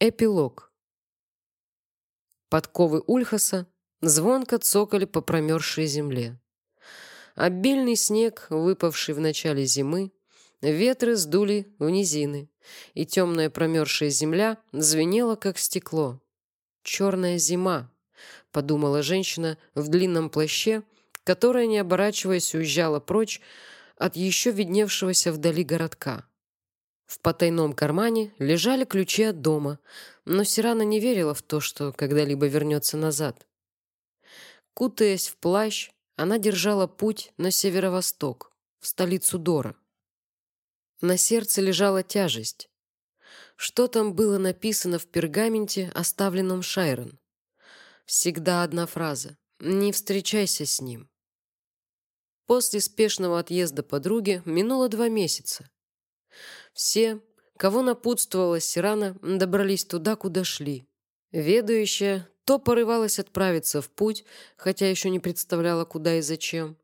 Эпилог. Подковы Ульхаса звонко цокали по промерзшей земле. Обильный снег, выпавший в начале зимы, ветры сдули в низины, и темная промерзшая земля звенела, как стекло. «Черная зима», — подумала женщина в длинном плаще, которая, не оборачиваясь, уезжала прочь от еще видневшегося вдали городка. В потайном кармане лежали ключи от дома, но Сирана не верила в то, что когда-либо вернется назад. Кутаясь в плащ, она держала путь на северо-восток, в столицу Дора. На сердце лежала тяжесть. Что там было написано в пергаменте, оставленном Шайрон? Всегда одна фраза «Не встречайся с ним». После спешного отъезда подруги минуло два месяца. Все, кого напутствовала Сирана, добрались туда, куда шли. Ведающая то порывалась отправиться в путь, хотя еще не представляла, куда и зачем,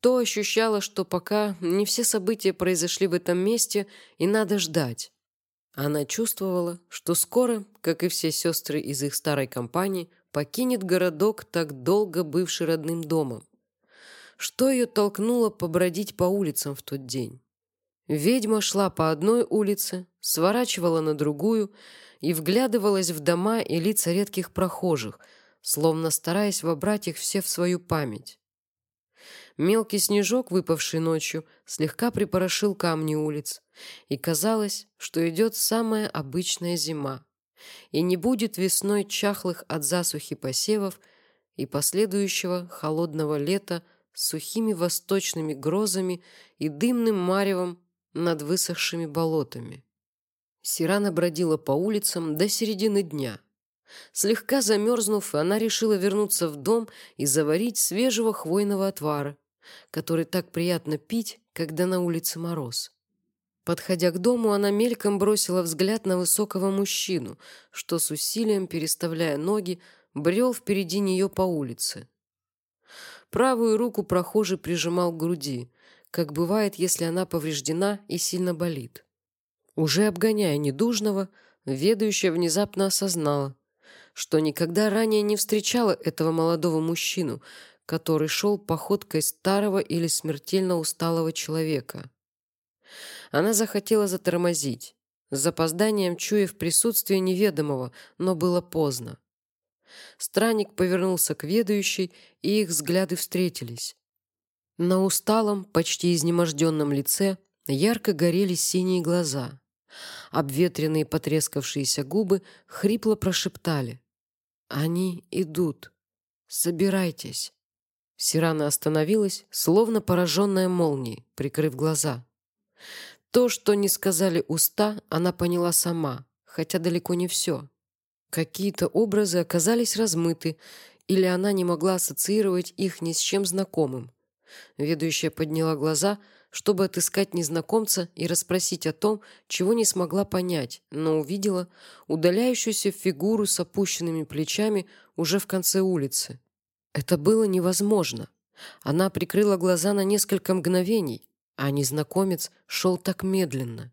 то ощущала, что пока не все события произошли в этом месте, и надо ждать. Она чувствовала, что скоро, как и все сестры из их старой компании, покинет городок, так долго бывший родным домом. Что ее толкнуло побродить по улицам в тот день? Ведьма шла по одной улице, сворачивала на другую и вглядывалась в дома и лица редких прохожих, словно стараясь вобрать их все в свою память. Мелкий снежок, выпавший ночью, слегка припорошил камни улиц, и казалось, что идет самая обычная зима, и не будет весной чахлых от засухи посевов и последующего холодного лета с сухими восточными грозами и дымным маревом над высохшими болотами. Сирана бродила по улицам до середины дня. Слегка замерзнув, она решила вернуться в дом и заварить свежего хвойного отвара, который так приятно пить, когда на улице мороз. Подходя к дому, она мельком бросила взгляд на высокого мужчину, что с усилием, переставляя ноги, брел впереди нее по улице. Правую руку прохожий прижимал к груди, как бывает, если она повреждена и сильно болит. Уже обгоняя недужного, ведущая внезапно осознала, что никогда ранее не встречала этого молодого мужчину, который шел походкой старого или смертельно усталого человека. Она захотела затормозить, с запозданием чуя в присутствии неведомого, но было поздно. Странник повернулся к ведущей, и их взгляды встретились. На усталом, почти изнеможденном лице ярко горели синие глаза. Обветренные потрескавшиеся губы хрипло прошептали. «Они идут. Собирайтесь». Сирана остановилась, словно пораженная молнией, прикрыв глаза. То, что не сказали уста, она поняла сама, хотя далеко не все. Какие-то образы оказались размыты, или она не могла ассоциировать их ни с чем знакомым. Ведущая подняла глаза, чтобы отыскать незнакомца и расспросить о том, чего не смогла понять, но увидела удаляющуюся фигуру с опущенными плечами уже в конце улицы. Это было невозможно. Она прикрыла глаза на несколько мгновений, а незнакомец шел так медленно.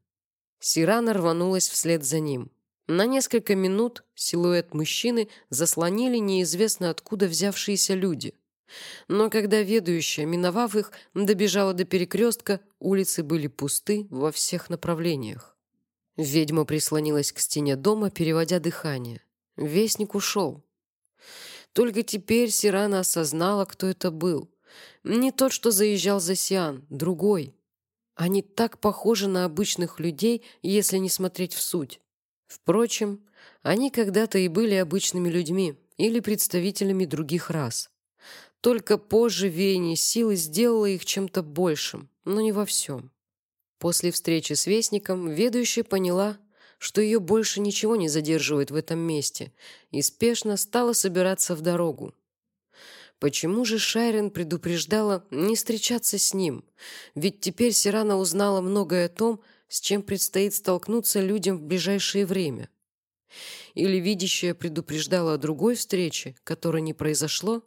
Сирана рванулась вслед за ним. На несколько минут силуэт мужчины заслонили неизвестно откуда взявшиеся люди – но когда ведущая, миновав их, добежала до перекрестка, улицы были пусты во всех направлениях. Ведьма прислонилась к стене дома, переводя дыхание. Вестник ушел. Только теперь Сирана осознала, кто это был. Не тот, что заезжал за Сиан, другой. Они так похожи на обычных людей, если не смотреть в суть. Впрочем, они когда-то и были обычными людьми или представителями других рас. Только позже веяние силы сделало их чем-то большим, но не во всем. После встречи с Вестником ведущая поняла, что ее больше ничего не задерживает в этом месте, и спешно стала собираться в дорогу. Почему же Шайрен предупреждала не встречаться с ним? Ведь теперь Сирана узнала многое о том, с чем предстоит столкнуться людям в ближайшее время. Или видящая предупреждала о другой встрече, которой не произошло?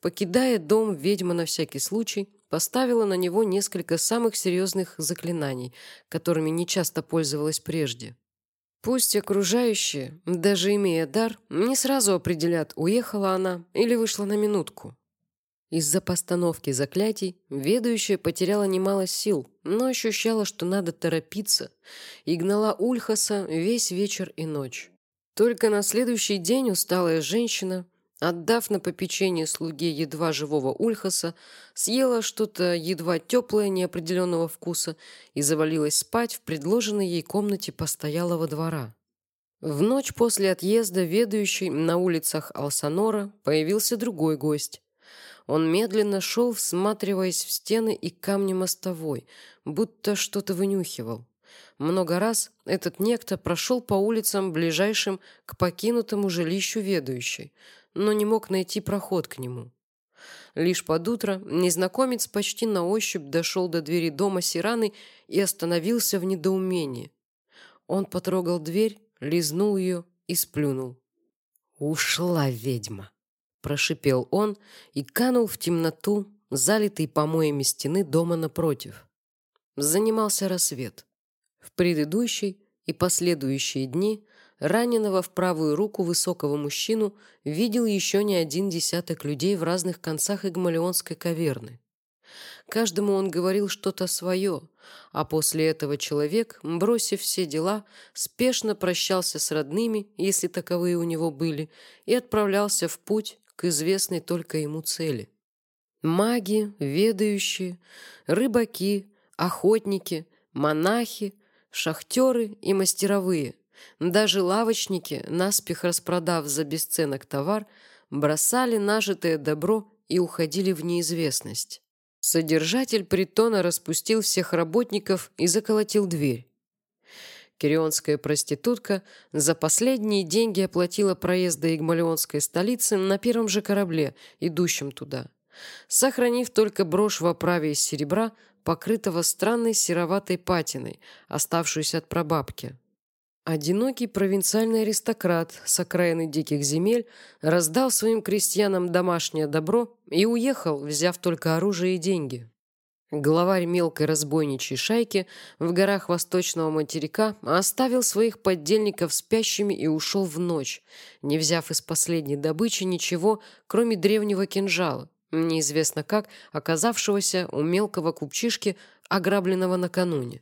Покидая дом, ведьма на всякий случай поставила на него несколько самых серьезных заклинаний, которыми не часто пользовалась прежде. Пусть окружающие, даже имея дар, не сразу определят, уехала она или вышла на минутку. Из-за постановки заклятий ведущая потеряла немало сил, но ощущала, что надо торопиться, и гнала Ульхаса весь вечер и ночь. Только на следующий день усталая женщина, отдав на попечение слуге едва живого Ульхаса, съела что-то едва теплое неопределенного вкуса и завалилась спать в предложенной ей комнате постоялого двора. В ночь после отъезда ведущий на улицах Алсанора появился другой гость. Он медленно шел, всматриваясь в стены и камни мостовой, будто что-то вынюхивал. Много раз этот некто прошел по улицам, ближайшим к покинутому жилищу ведущей, но не мог найти проход к нему. Лишь под утро незнакомец почти на ощупь дошел до двери дома Сираны и остановился в недоумении. Он потрогал дверь, лизнул ее и сплюнул. «Ушла ведьма!» – прошипел он и канул в темноту, залитой помоями стены дома напротив. Занимался рассвет. В предыдущий и последующие дни раненого в правую руку высокого мужчину видел еще не один десяток людей в разных концах Игмалионской каверны. Каждому он говорил что-то свое, а после этого человек, бросив все дела, спешно прощался с родными, если таковые у него были, и отправлялся в путь к известной только ему цели. Маги, ведающие, рыбаки, охотники, монахи, шахтеры и мастеровые – даже лавочники, наспех распродав за бесценок товар, бросали нажитое добро и уходили в неизвестность. Содержатель притона распустил всех работников и заколотил дверь. Кирионская проститутка за последние деньги оплатила проезд до Игмалионской столицы на первом же корабле, идущем туда, сохранив только брошь в оправе из серебра, покрытого странной сероватой патиной, оставшуюся от прабабки. Одинокий провинциальный аристократ с окраины диких земель раздал своим крестьянам домашнее добро и уехал, взяв только оружие и деньги. Главарь мелкой разбойничьей шайки в горах восточного материка оставил своих поддельников спящими и ушел в ночь, не взяв из последней добычи ничего, кроме древнего кинжала, неизвестно как оказавшегося у мелкого купчишки, ограбленного накануне.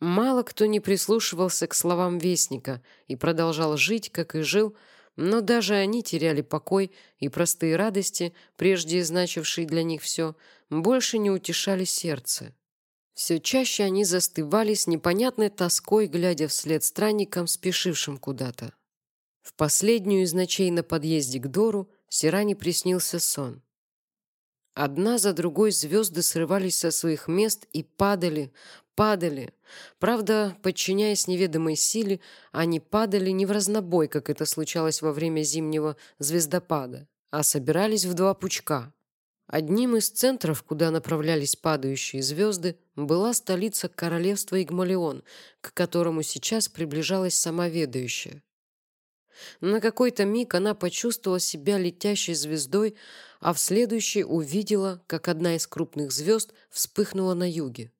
Мало кто не прислушивался к словам вестника и продолжал жить, как и жил, но даже они теряли покой, и простые радости, прежде значившие для них все, больше не утешали сердце. Все чаще они застывали с непонятной тоской, глядя вслед странникам, спешившим куда-то. В последнюю из ночей на подъезде к Дору Сиране приснился сон. Одна за другой звезды срывались со своих мест и падали, падали. Правда, подчиняясь неведомой силе, они падали не в разнобой, как это случалось во время зимнего звездопада, а собирались в два пучка. Одним из центров, куда направлялись падающие звезды, была столица королевства Игмалион, к которому сейчас приближалась сама ведающая. На какой-то миг она почувствовала себя летящей звездой, а в следующий увидела, как одна из крупных звезд вспыхнула на юге.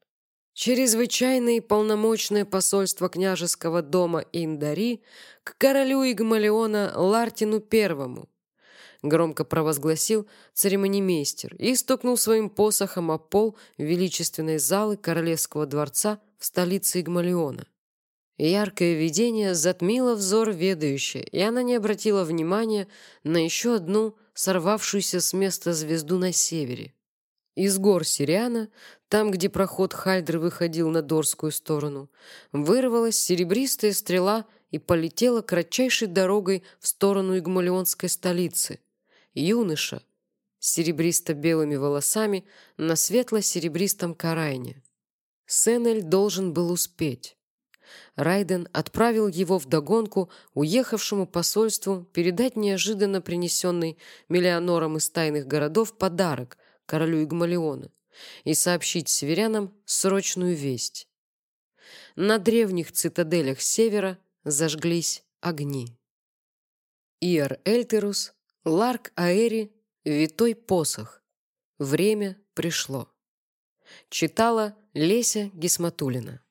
Чрезвычайное и полномочное посольство княжеского дома Индари к королю Игмалиона Лартину Первому, громко провозгласил церемонимейстер и стукнул своим посохом о пол величественной залы королевского дворца в столице Игмалиона. Яркое видение затмило взор ведающей, и она не обратила внимания на еще одну сорвавшуюся с места звезду на севере. Из гор Сириана, там, где проход Хальдры выходил на Дорскую сторону, вырвалась серебристая стрела и полетела кратчайшей дорогой в сторону Игмалионской столицы. Юноша с серебристо-белыми волосами на светло-серебристом карайне. Сенель должен был успеть. Райден отправил его в догонку уехавшему посольству передать неожиданно принесенный миллионорам из тайных городов подарок королю Игмалиона и сообщить северянам срочную весть. На древних цитаделях севера зажглись огни. Иор Эльтерус, Ларк Аэри, Витой посох. Время пришло. Читала Леся Гисматулина.